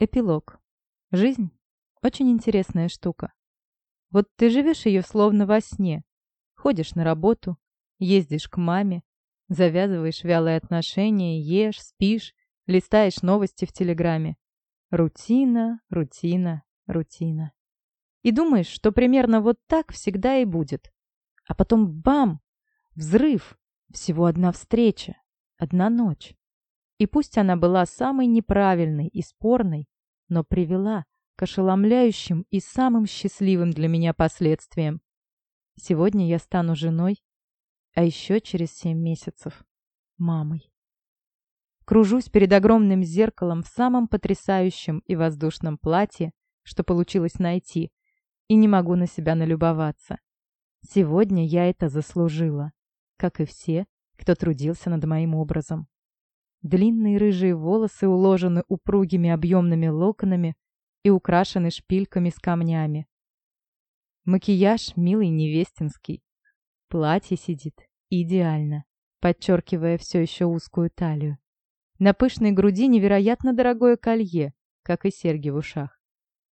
Эпилог. Жизнь – очень интересная штука. Вот ты живешь ее словно во сне. Ходишь на работу, ездишь к маме, завязываешь вялые отношения, ешь, спишь, листаешь новости в Телеграме. Рутина, рутина, рутина. И думаешь, что примерно вот так всегда и будет. А потом бам! Взрыв! Всего одна встреча, одна ночь. И пусть она была самой неправильной и спорной, но привела к ошеломляющим и самым счастливым для меня последствиям. Сегодня я стану женой, а еще через семь месяцев — мамой. Кружусь перед огромным зеркалом в самом потрясающем и воздушном платье, что получилось найти, и не могу на себя налюбоваться. Сегодня я это заслужила, как и все, кто трудился над моим образом. Длинные рыжие волосы уложены упругими объемными локонами и украшены шпильками с камнями. Макияж милый невестинский. Платье сидит идеально, подчеркивая все еще узкую талию. На пышной груди невероятно дорогое колье, как и серьги в ушах.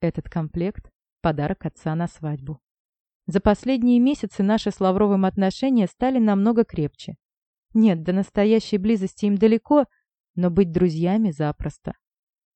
Этот комплект – подарок отца на свадьбу. За последние месяцы наши с Лавровым отношения стали намного крепче. Нет, до настоящей близости им далеко, но быть друзьями запросто.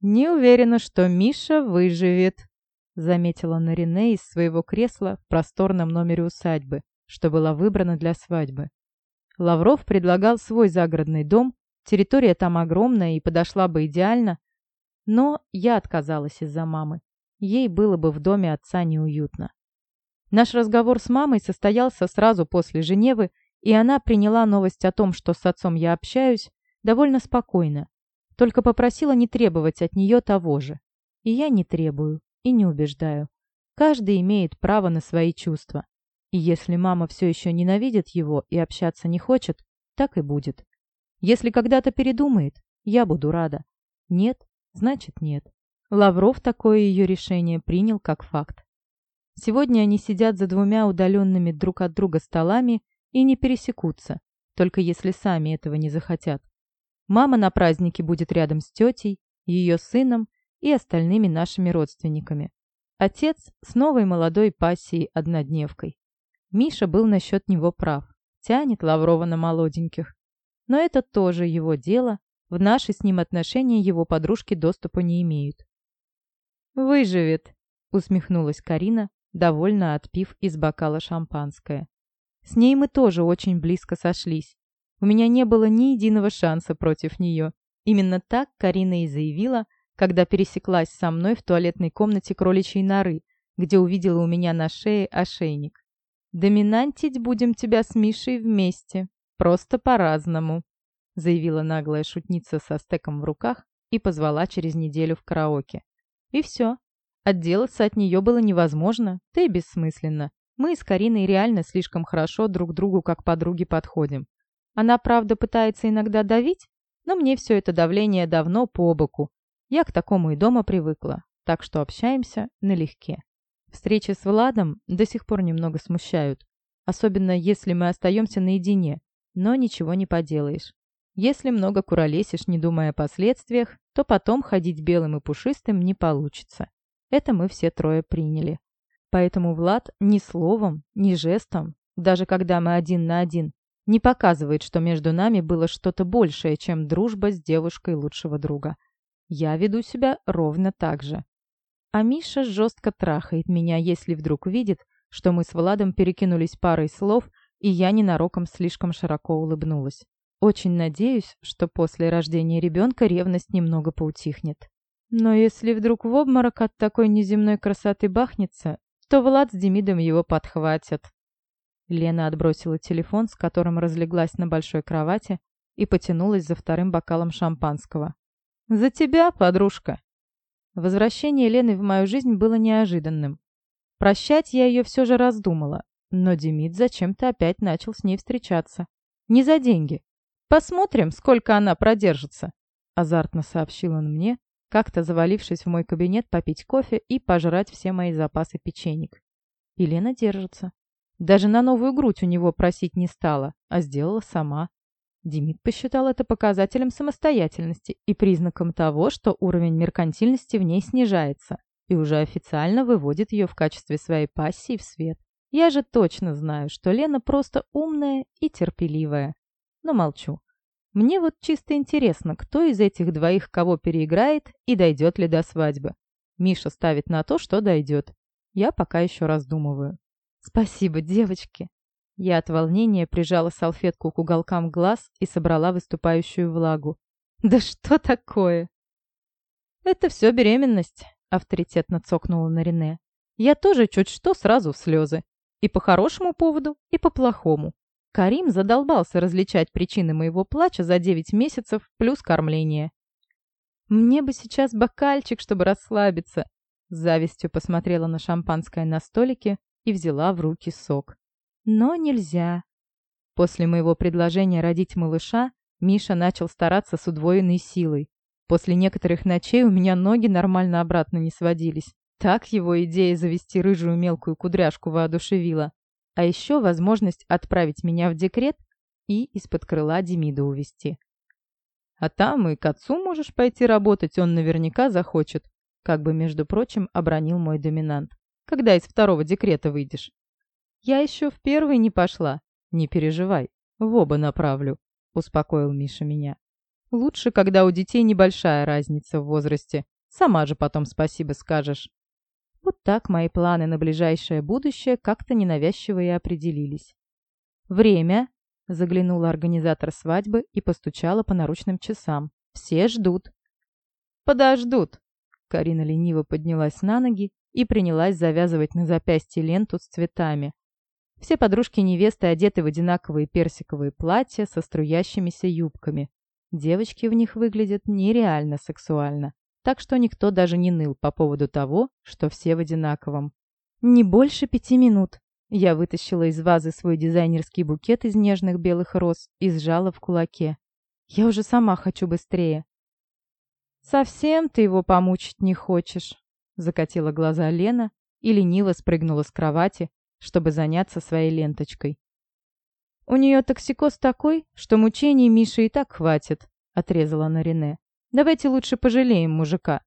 «Не уверена, что Миша выживет», — заметила Нарине из своего кресла в просторном номере усадьбы, что была выбрана для свадьбы. Лавров предлагал свой загородный дом, территория там огромная и подошла бы идеально, но я отказалась из-за мамы. Ей было бы в доме отца неуютно. Наш разговор с мамой состоялся сразу после Женевы, и она приняла новость о том, что с отцом я общаюсь, довольно спокойно. Только попросила не требовать от нее того же. И я не требую, и не убеждаю. Каждый имеет право на свои чувства. И если мама все еще ненавидит его и общаться не хочет, так и будет. Если когда-то передумает, я буду рада. Нет, значит нет. Лавров такое ее решение принял как факт. Сегодня они сидят за двумя удаленными друг от друга столами и не пересекутся, только если сами этого не захотят. Мама на празднике будет рядом с тетей, ее сыном и остальными нашими родственниками. Отец с новой молодой пассией-однодневкой. Миша был насчет него прав. Тянет Лаврова на молоденьких. Но это тоже его дело. В наши с ним отношения его подружки доступа не имеют. «Выживет», — усмехнулась Карина, довольно отпив из бокала шампанское. С ней мы тоже очень близко сошлись. У меня не было ни единого шанса против нее. Именно так Карина и заявила, когда пересеклась со мной в туалетной комнате кроличьей норы, где увидела у меня на шее ошейник. «Доминантить будем тебя с Мишей вместе. Просто по-разному», заявила наглая шутница со стеком в руках и позвала через неделю в караоке. И все. Отделаться от нее было невозможно, да и бессмысленно. Мы с Кариной реально слишком хорошо друг другу как подруги подходим. Она, правда, пытается иногда давить, но мне все это давление давно по боку. Я к такому и дома привыкла, так что общаемся налегке. Встречи с Владом до сих пор немного смущают, особенно если мы остаемся наедине, но ничего не поделаешь. Если много куролесишь, не думая о последствиях, то потом ходить белым и пушистым не получится. Это мы все трое приняли. Поэтому Влад ни словом, ни жестом, даже когда мы один на один, не показывает, что между нами было что-то большее, чем дружба с девушкой лучшего друга. Я веду себя ровно так же. А Миша жестко трахает меня, если вдруг видит, что мы с Владом перекинулись парой слов, и я ненароком слишком широко улыбнулась. Очень надеюсь, что после рождения ребенка ревность немного поутихнет. Но если вдруг в обморок от такой неземной красоты бахнется, то Влад с Демидом его подхватят. Лена отбросила телефон, с которым разлеглась на большой кровати, и потянулась за вторым бокалом шампанского. «За тебя, подружка!» Возвращение Лены в мою жизнь было неожиданным. Прощать я ее все же раздумала, но Демид зачем-то опять начал с ней встречаться. Не за деньги. «Посмотрим, сколько она продержится», — азартно сообщил он мне, как-то завалившись в мой кабинет попить кофе и пожрать все мои запасы печенек. Елена держится. Даже на новую грудь у него просить не стала, а сделала сама. Демид посчитал это показателем самостоятельности и признаком того, что уровень меркантильности в ней снижается и уже официально выводит ее в качестве своей пассии в свет. Я же точно знаю, что Лена просто умная и терпеливая. Но молчу. Мне вот чисто интересно, кто из этих двоих кого переиграет и дойдет ли до свадьбы. Миша ставит на то, что дойдет. Я пока еще раздумываю. Спасибо, девочки. Я от волнения прижала салфетку к уголкам глаз и собрала выступающую влагу. Да что такое? Это все беременность, авторитетно цокнула на Рене. Я тоже чуть что сразу в слезы. И по хорошему поводу, и по плохому. Карим задолбался различать причины моего плача за 9 месяцев плюс кормление. «Мне бы сейчас бокальчик, чтобы расслабиться», с завистью посмотрела на шампанское на столике и взяла в руки сок. Но нельзя. После моего предложения родить малыша, Миша начал стараться с удвоенной силой. После некоторых ночей у меня ноги нормально обратно не сводились. Так его идея завести рыжую мелкую кудряшку воодушевила. А еще возможность отправить меня в декрет и из-под крыла Демида увести. А там и к отцу можешь пойти работать, он наверняка захочет. Как бы, между прочим, обронил мой доминант. Когда из второго декрета выйдешь? Я еще в первый не пошла. Не переживай, в оба направлю, успокоил Миша меня. Лучше, когда у детей небольшая разница в возрасте. Сама же потом спасибо скажешь. Вот так мои планы на ближайшее будущее как-то ненавязчиво и определились. «Время!» — заглянула организатор свадьбы и постучала по наручным часам. «Все ждут». «Подождут!» Карина лениво поднялась на ноги и принялась завязывать на запястье ленту с цветами. Все подружки невесты одеты в одинаковые персиковые платья со струящимися юбками. Девочки в них выглядят нереально сексуально так что никто даже не ныл по поводу того, что все в одинаковом. «Не больше пяти минут». Я вытащила из вазы свой дизайнерский букет из нежных белых роз и сжала в кулаке. «Я уже сама хочу быстрее». «Совсем ты его помучить не хочешь?» Закатила глаза Лена и лениво спрыгнула с кровати, чтобы заняться своей ленточкой. «У нее токсикоз такой, что мучений Миши и так хватит», — отрезала на Рене. Давайте лучше пожалеем мужика».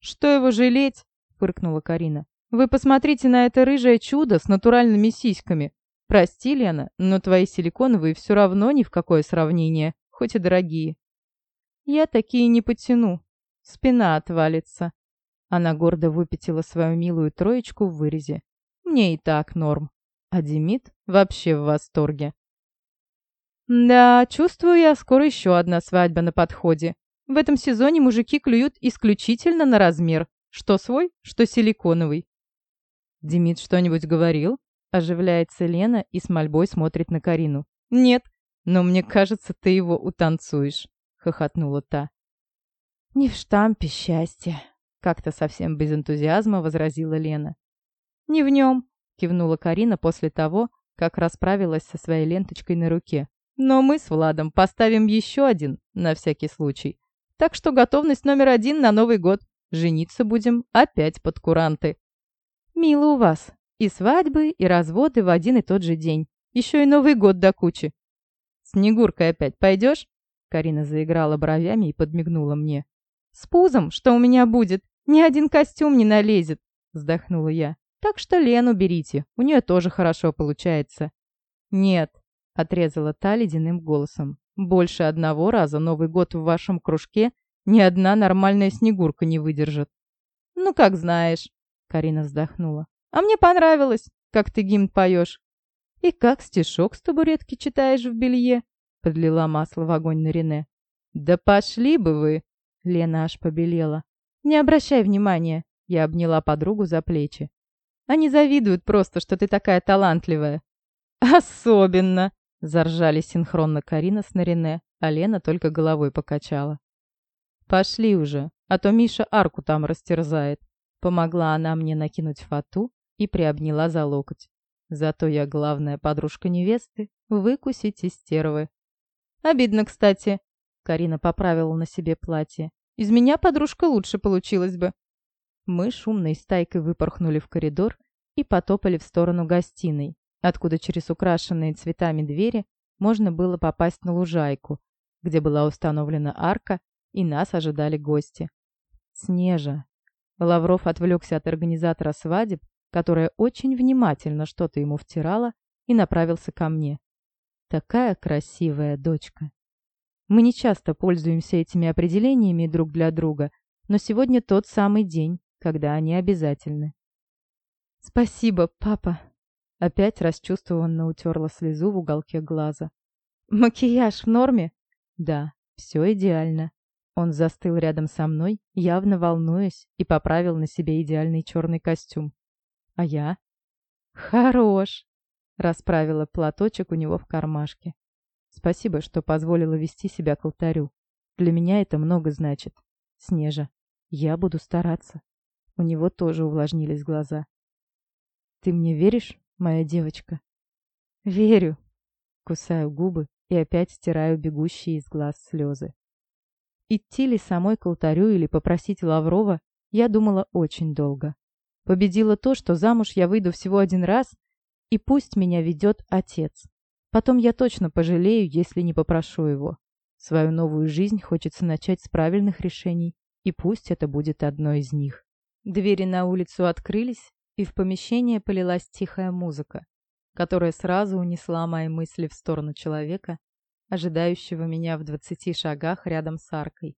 «Что его жалеть?» — фыркнула Карина. «Вы посмотрите на это рыжее чудо с натуральными сиськами. Прости, Лена, но твои силиконовые все равно ни в какое сравнение, хоть и дорогие». «Я такие не потяну. Спина отвалится». Она гордо выпятила свою милую троечку в вырезе. «Мне и так норм. А Демид вообще в восторге». «Да, чувствую я, скоро еще одна свадьба на подходе. В этом сезоне мужики клюют исключительно на размер. Что свой, что силиконовый. Демид что-нибудь говорил? Оживляется Лена и с мольбой смотрит на Карину. Нет, но мне кажется, ты его утанцуешь, хохотнула та. Не в штампе счастья, как-то совсем без энтузиазма возразила Лена. Не в нем, кивнула Карина после того, как расправилась со своей ленточкой на руке. Но мы с Владом поставим еще один, на всякий случай. Так что готовность номер один на Новый год. Жениться будем опять под куранты. Мило у вас. И свадьбы, и разводы в один и тот же день. Еще и Новый год до кучи. Снегуркой опять пойдешь? Карина заиграла бровями и подмигнула мне. С пузом, что у меня будет? Ни один костюм не налезет, вздохнула я. Так что Лену берите, у нее тоже хорошо получается. Нет, отрезала та ледяным голосом. Больше одного раза Новый год в вашем кружке ни одна нормальная снегурка не выдержит. Ну, как знаешь, Карина вздохнула. А мне понравилось, как ты гимн поешь. И как стишок с табуретки читаешь в белье? Подлила масло в огонь на Рене. Да пошли бы вы! Лена аж побелела. Не обращай внимания. Я обняла подругу за плечи. Они завидуют просто, что ты такая талантливая. Особенно, Заржали синхронно Карина с Нарине, а Лена только головой покачала. «Пошли уже, а то Миша арку там растерзает». Помогла она мне накинуть фату и приобняла за локоть. Зато я главная подружка невесты, выкусить из стервы. «Обидно, кстати», — Карина поправила на себе платье. «Из меня подружка лучше получилась бы». Мы шумной стайкой выпорхнули в коридор и потопали в сторону гостиной, откуда через украшенные цветами двери можно было попасть на лужайку, где была установлена арка, и нас ожидали гости. Снежа. Лавров отвлекся от организатора свадеб, которая очень внимательно что-то ему втирала, и направился ко мне. Такая красивая дочка. Мы не часто пользуемся этими определениями друг для друга, но сегодня тот самый день, когда они обязательны. «Спасибо, папа!» Опять расчувствованно утерла слезу в уголке глаза. «Макияж в норме?» «Да, все идеально». Он застыл рядом со мной, явно волнуясь, и поправил на себе идеальный черный костюм. А я? «Хорош!» — расправила платочек у него в кармашке. «Спасибо, что позволила вести себя к алтарю. Для меня это много значит. Снежа, я буду стараться». У него тоже увлажнились глаза. «Ты мне веришь, моя девочка?» «Верю!» Кусаю губы и опять стираю бегущие из глаз слезы. Идти ли самой к алтарю или попросить Лаврова, я думала очень долго. Победило то, что замуж я выйду всего один раз, и пусть меня ведет отец. Потом я точно пожалею, если не попрошу его. Свою новую жизнь хочется начать с правильных решений, и пусть это будет одно из них. Двери на улицу открылись, и в помещение полилась тихая музыка, которая сразу унесла мои мысли в сторону человека, ожидающего меня в двадцати шагах рядом с аркой.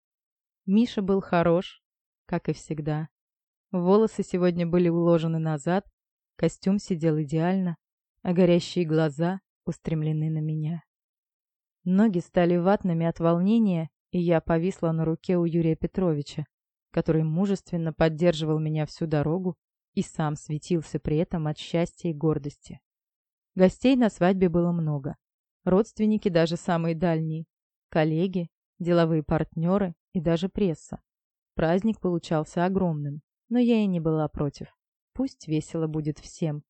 Миша был хорош, как и всегда. Волосы сегодня были уложены назад, костюм сидел идеально, а горящие глаза устремлены на меня. Ноги стали ватными от волнения, и я повисла на руке у Юрия Петровича, который мужественно поддерживал меня всю дорогу и сам светился при этом от счастья и гордости. Гостей на свадьбе было много. Родственники даже самые дальние, коллеги, деловые партнеры и даже пресса. Праздник получался огромным но я и не была против. Пусть весело будет всем.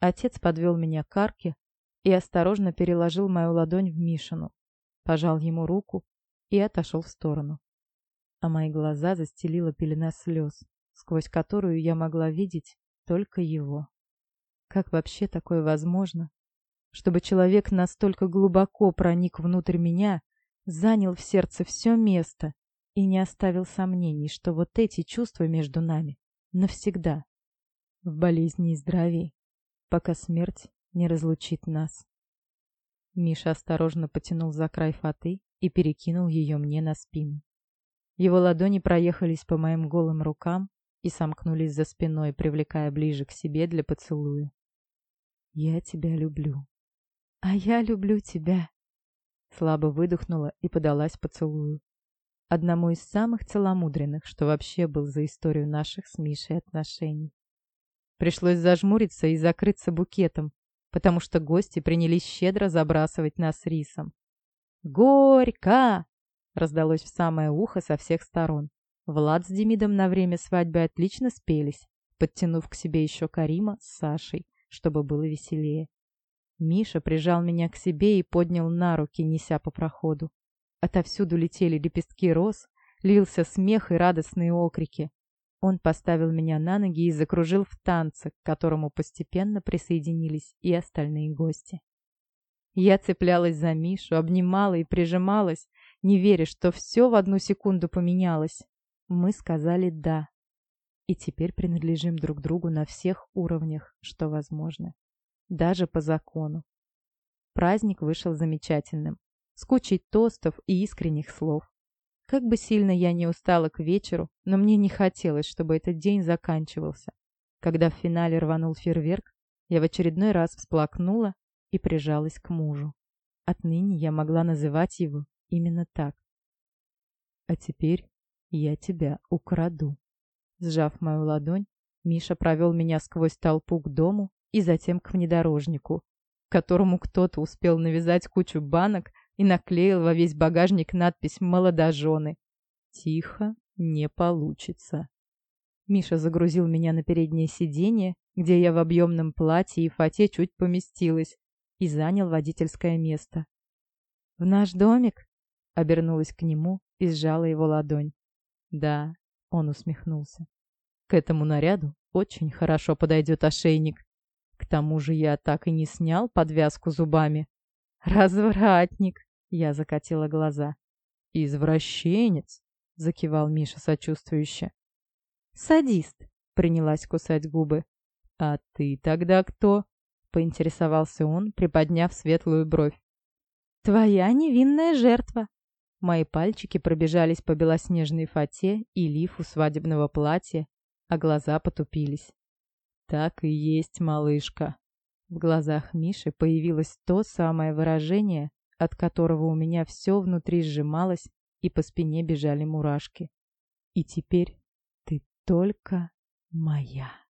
Отец подвел меня к арке и осторожно переложил мою ладонь в Мишину, пожал ему руку и отошел в сторону. А мои глаза застелила пелена слез, сквозь которую я могла видеть только его. Как вообще такое возможно? Чтобы человек настолько глубоко проник внутрь меня, занял в сердце все место и не оставил сомнений, что вот эти чувства между нами навсегда, в болезни и здравии, пока смерть не разлучит нас. Миша осторожно потянул за край фаты и перекинул ее мне на спину. Его ладони проехались по моим голым рукам и сомкнулись за спиной, привлекая ближе к себе для поцелуя. «Я тебя люблю». «А я люблю тебя», Слабо выдохнула и подалась поцелую одному из самых целомудренных, что вообще был за историю наших с Мишей отношений. Пришлось зажмуриться и закрыться букетом, потому что гости принялись щедро забрасывать нас рисом. «Горько!» — раздалось в самое ухо со всех сторон. Влад с Демидом на время свадьбы отлично спелись, подтянув к себе еще Карима с Сашей, чтобы было веселее. Миша прижал меня к себе и поднял на руки, неся по проходу. Отовсюду летели лепестки роз, лился смех и радостные окрики. Он поставил меня на ноги и закружил в танце, к которому постепенно присоединились и остальные гости. Я цеплялась за Мишу, обнимала и прижималась, не веря, что все в одну секунду поменялось. Мы сказали «да». И теперь принадлежим друг другу на всех уровнях, что возможно. Даже по закону. Праздник вышел замечательным с кучей тостов и искренних слов. Как бы сильно я не устала к вечеру, но мне не хотелось, чтобы этот день заканчивался. Когда в финале рванул фейерверк, я в очередной раз всплакнула и прижалась к мужу. Отныне я могла называть его именно так. А теперь я тебя украду. Сжав мою ладонь, Миша провел меня сквозь толпу к дому и затем к внедорожнику, которому кто-то успел навязать кучу банок и наклеил во весь багажник надпись «Молодожены». Тихо, не получится. Миша загрузил меня на переднее сиденье, где я в объемном платье и фате чуть поместилась, и занял водительское место. «В наш домик?» — обернулась к нему и сжала его ладонь. «Да», — он усмехнулся. «К этому наряду очень хорошо подойдет ошейник. К тому же я так и не снял подвязку зубами. Развратник, я закатила глаза. Извращенец, закивал Миша сочувствующе. Садист, принялась кусать губы. А ты тогда кто? поинтересовался он, приподняв светлую бровь. «Твоя невинная жертва!» Мои пальчики пробежались по белоснежной фате и лифу свадебного платья, а глаза потупились. «Так и есть, малышка!» В глазах Миши появилось то самое выражение, от которого у меня все внутри сжималось и по спине бежали мурашки. «И теперь ты только моя!»